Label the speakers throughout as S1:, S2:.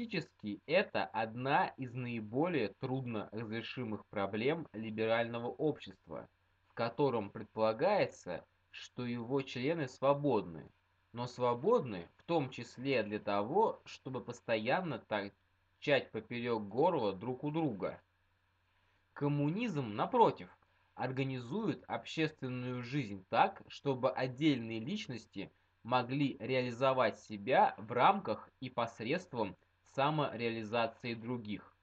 S1: Фактически, это одна из наиболее трудно разрешимых проблем либерального общества, в котором предполагается, что его члены свободны, но свободны в том числе для того, чтобы постоянно торчать поперек горла друг у друга. Коммунизм, напротив, организует общественную жизнь так, чтобы отдельные личности могли реализовать себя в рамках и посредством самореализации других.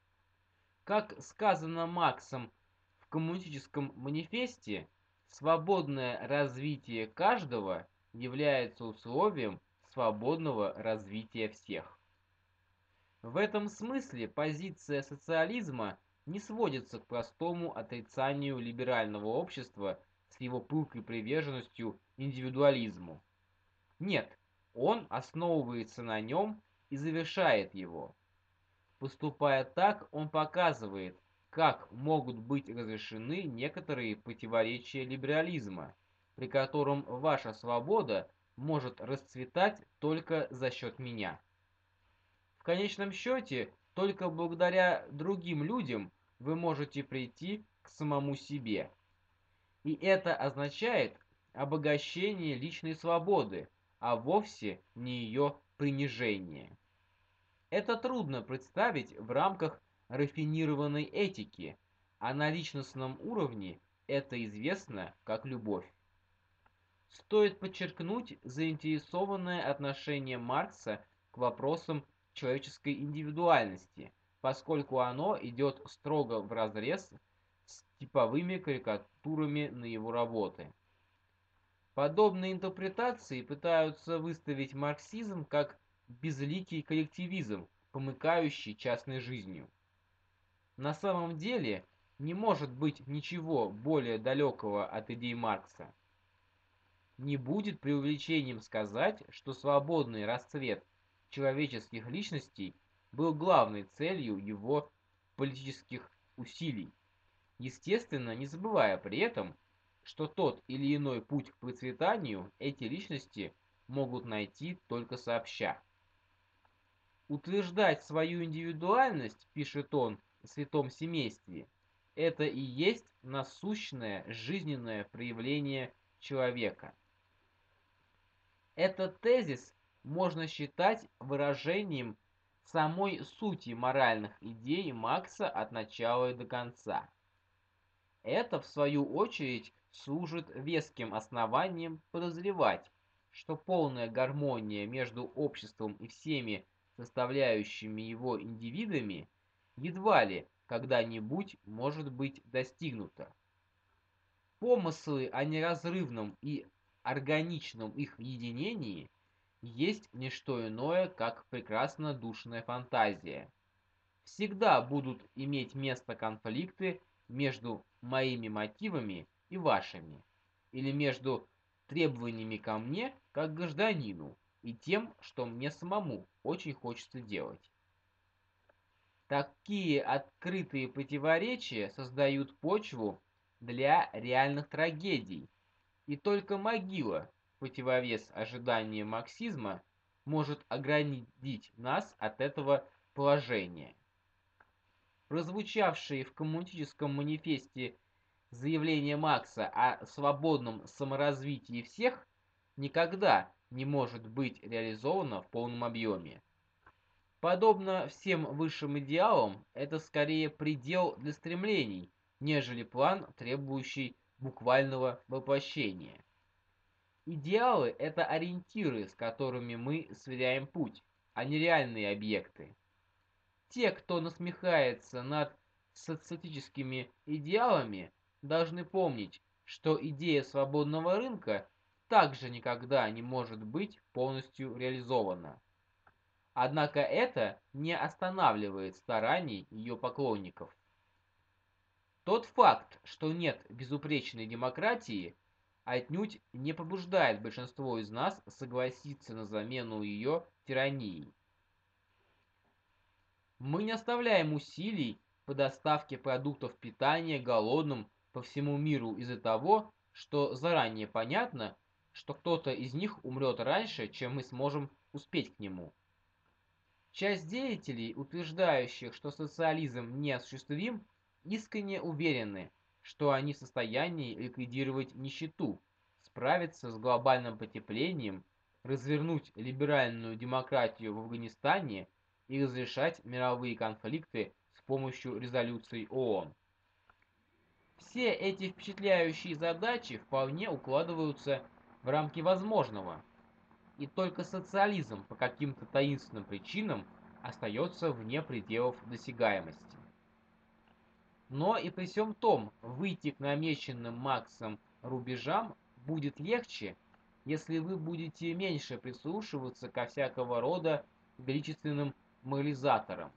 S1: Как сказано Максом в коммунистическом манифесте, свободное развитие каждого является условием свободного развития всех. В этом смысле позиция социализма не сводится к простому отрицанию либерального общества с его пылкой приверженностью индивидуализму. Нет, он основывается на нем и завершает его. Поступая так, он показывает, как могут быть разрешены некоторые противоречия либерализма, при котором ваша свобода может расцветать только за счет меня. В конечном счете, только благодаря другим людям вы можете прийти к самому себе. И это означает обогащение личной свободы, а вовсе не ее принижение. Это трудно представить в рамках рафинированной этики, а на личностном уровне это известно как любовь. Стоит подчеркнуть заинтересованное отношение Маркса к вопросам человеческой индивидуальности, поскольку оно идет строго вразрез с типовыми карикатурами на его работы. Подобные интерпретации пытаются выставить марксизм как безликий коллективизм, помыкающий частной жизнью. На самом деле не может быть ничего более далекого от идей Маркса. Не будет преувеличением сказать, что свободный расцвет человеческих личностей был главной целью его политических усилий, естественно, не забывая при этом, что тот или иной путь к процветанию эти личности могут найти только сообща. Утверждать свою индивидуальность, пишет он в святом семействе, это и есть насущное жизненное проявление человека. Этот тезис можно считать выражением самой сути моральных идей Макса от начала и до конца. Это, в свою очередь, служит веским основанием подозревать, что полная гармония между обществом и всеми составляющими его индивидами, едва ли когда-нибудь может быть достигнута. Помыслы о неразрывном и органичном их единении есть не что иное, как прекрасно душная фантазия. Всегда будут иметь место конфликты между моими мотивами и вашими, или между требованиями ко мне, как гражданину, и тем, что мне самому очень хочется делать. Такие открытые противоречия создают почву для реальных трагедий, и только могила, противовес ожиданиям марксизма, может оградить нас от этого положения. Прозвучавшие в коммунистическом манифесте заявление Макса о свободном саморазвитии всех никогда не может быть реализовано в полном объеме. Подобно всем высшим идеалам, это скорее предел для стремлений, нежели план, требующий буквального воплощения. Идеалы – это ориентиры, с которыми мы сверяем путь, а не реальные объекты. Те, кто насмехается над социалистическими идеалами, должны помнить, что идея свободного рынка также никогда не может быть полностью реализована. Однако это не останавливает стараний ее поклонников. Тот факт, что нет безупречной демократии, отнюдь не побуждает большинство из нас согласиться на замену ее тиранией. Мы не оставляем усилий по доставке продуктов питания голодным по всему миру из-за того, что заранее понятно, что кто-то из них умрет раньше, чем мы сможем успеть к нему. Часть деятелей, утверждающих, что социализм неосуществим, искренне уверены, что они в состоянии ликвидировать нищету, справиться с глобальным потеплением, развернуть либеральную демократию в Афганистане и разрешать мировые конфликты с помощью резолюций ООН. Все эти впечатляющие задачи вполне укладываются в рамки возможного, и только социализм по каким-то таинственным причинам остается вне пределов досягаемости. Но и при всем том, выйти к намеченным Максом рубежам будет легче, если вы будете меньше прислушиваться ко всякого рода величественным морализаторам.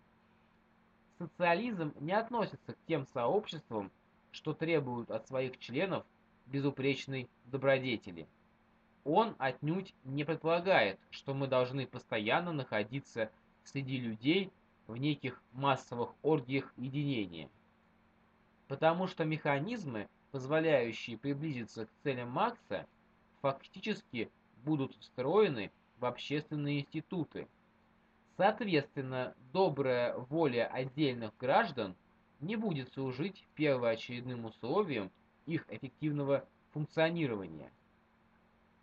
S1: Социализм не относится к тем сообществам, что требуют от своих членов безупречной добродетели. Он отнюдь не предполагает, что мы должны постоянно находиться среди людей в неких массовых оргиях единения. Потому что механизмы, позволяющие приблизиться к целям Макса, фактически будут встроены в общественные институты. Соответственно, добрая воля отдельных граждан не будет служить первоочередным условием их эффективного функционирования.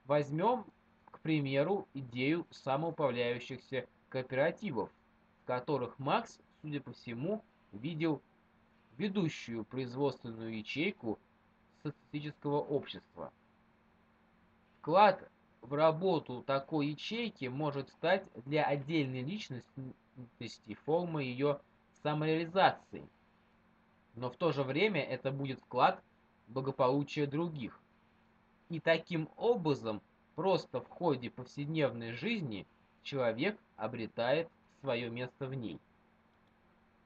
S1: Возьмем, к примеру, идею самоуправляющихся кооперативов, в которых Макс, судя по всему, видел ведущую производственную ячейку социалистического общества. Вклад в работу такой ячейки может стать для отдельной личности формой ее самореализации, но в то же время это будет вклад в благополучие других. И таким образом, просто в ходе повседневной жизни человек обретает свое место в ней.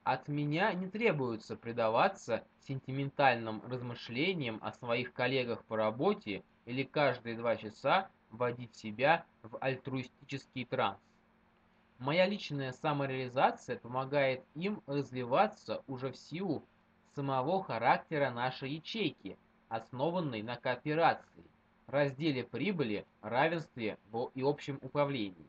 S1: От меня не требуется предаваться сентиментальным размышлениям о своих коллегах по работе или каждые два часа вводить себя в альтруистический транс. Моя личная самореализация помогает им развиваться уже в силу самого характера нашей ячейки, основанной на кооперации, разделе прибыли, равенстве и общем управлении.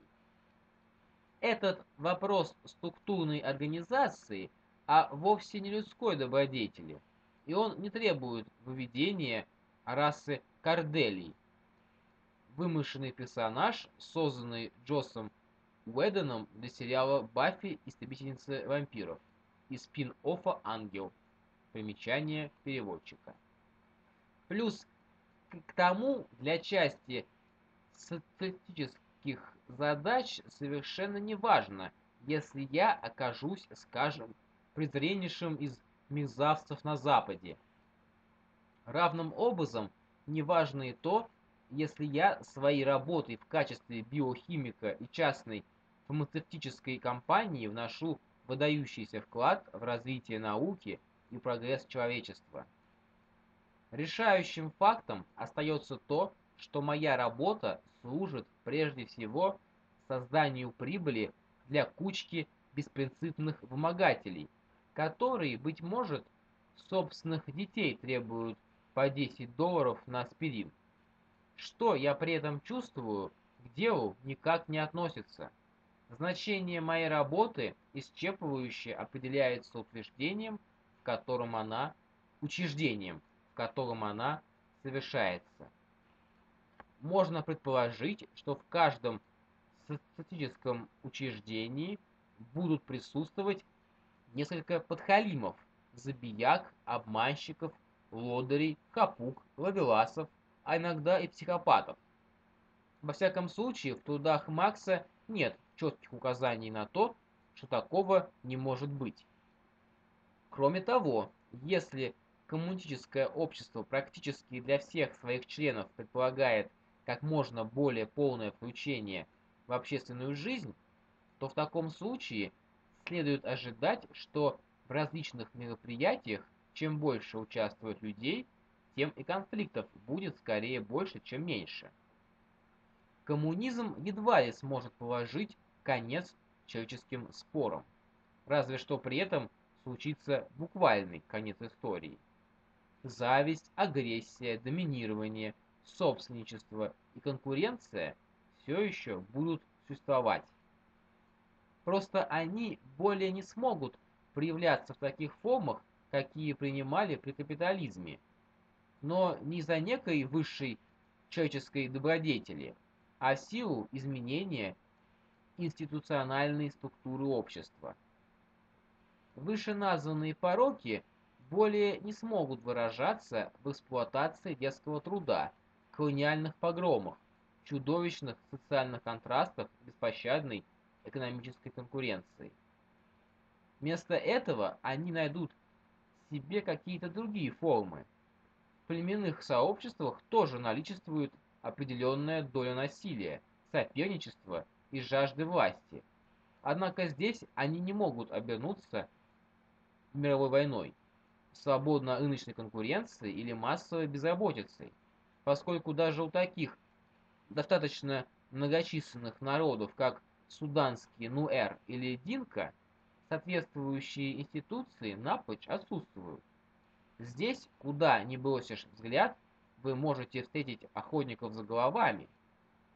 S1: Этот вопрос структурной организации, а вовсе не людской добродетели, и он не требует выведения расы Корделий. Вымышленный персонаж, созданный Джоссом Уэдденом для сериала «Баффи. Истребительница вампиров» и спин-оффа «Ангел». Примечание переводчика. Плюс к тому для части статистических задач совершенно не важно, если я окажусь, скажем, презреннейшим из мерзавцев на Западе. Равным образом, неважно и то, если я своей работой в качестве биохимика и частной фармацевтической компании вношу выдающийся вклад в развитие науки и прогресс человечества. Решающим фактом остается то, что моя работа служит прежде всего созданию прибыли для кучки беспринципных вымогателей, которые, быть может, собственных детей требуют по 10 долларов на аспирин. Что я при этом чувствую, к делу никак не относится. Значение моей работы исчерпывающе определяется утверждением, в котором она, учреждением, в котором она совершается можно предположить, что в каждом статистическом учреждении будут присутствовать несколько подхалимов, забияк, обманщиков, лодырей, капук, ловеласов, а иногда и психопатов. Во всяком случае, в трудах Макса нет четких указаний на то, что такого не может быть. Кроме того, если коммунистическое общество практически для всех своих членов предполагает как можно более полное включение в общественную жизнь, то в таком случае следует ожидать, что в различных мероприятиях чем больше участвует людей, тем и конфликтов будет скорее больше, чем меньше. Коммунизм едва ли сможет положить конец человеческим спорам, разве что при этом случится буквальный конец истории. Зависть, агрессия, доминирование, собственничество и конкуренция все еще будут существовать. Просто они более не смогут проявляться в таких формах, какие принимали при капитализме. Но не за некой высшей человеческой добродетели, а силу изменения институциональной структуры общества. Вышеназванные пороки более не смогут выражаться в эксплуатации детского труда, колониальных погромах, чудовищных социальных контрастах, беспощадной экономической конкуренции. Вместо этого они найдут себе какие-то другие формы. В племенных сообществах тоже наличествует определенная доля насилия, соперничества и жажды власти. Однако здесь они не могут обернуться мировой войной, свободно-рыночной конкуренцией или массовой безработицей, поскольку даже у таких достаточно многочисленных народов, как суданские Нуэр или Динка, соответствующие институции напрочь отсутствуют. Здесь, куда ни бросишь взгляд, вы можете встретить охотников за головами,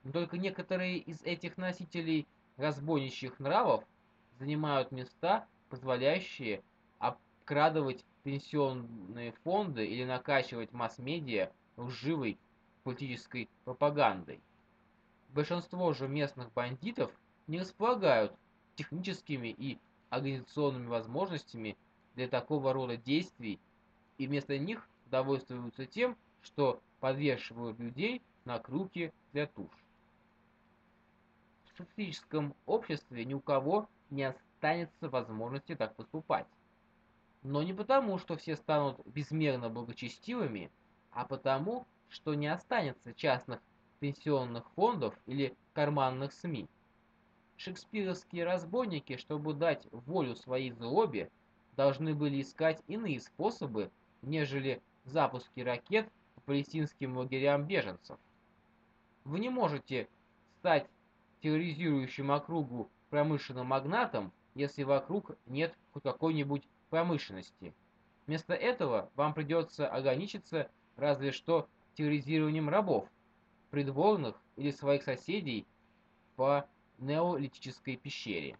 S1: но только некоторые из этих носителей разбойничьих нравов занимают места, позволяющие обкрадывать пенсионные фонды или накачивать масс-медиа лживой политической пропагандой. Большинство же местных бандитов не располагают техническими и организационными возможностями для такого рода действий и вместо них довольствуются тем, что подвешивают людей на крюки для туш. В социалистическом обществе ни у кого не останется возможности так поступать. Но не потому, что все станут безмерно благочестивыми, а потому, что не останется частных пенсионных фондов или карманных СМИ. Шекспировские разбойники, чтобы дать волю своей злобе, должны были искать иные способы, нежели запуски ракет по палестинским лагерям беженцев. Вы не можете стать терроризирующим округу промышленным магнатом, если вокруг нет какой-нибудь промышленности. Вместо этого вам придется ограничиться разве что терроризированием рабов, придворных или своих соседей по неолитической пещере.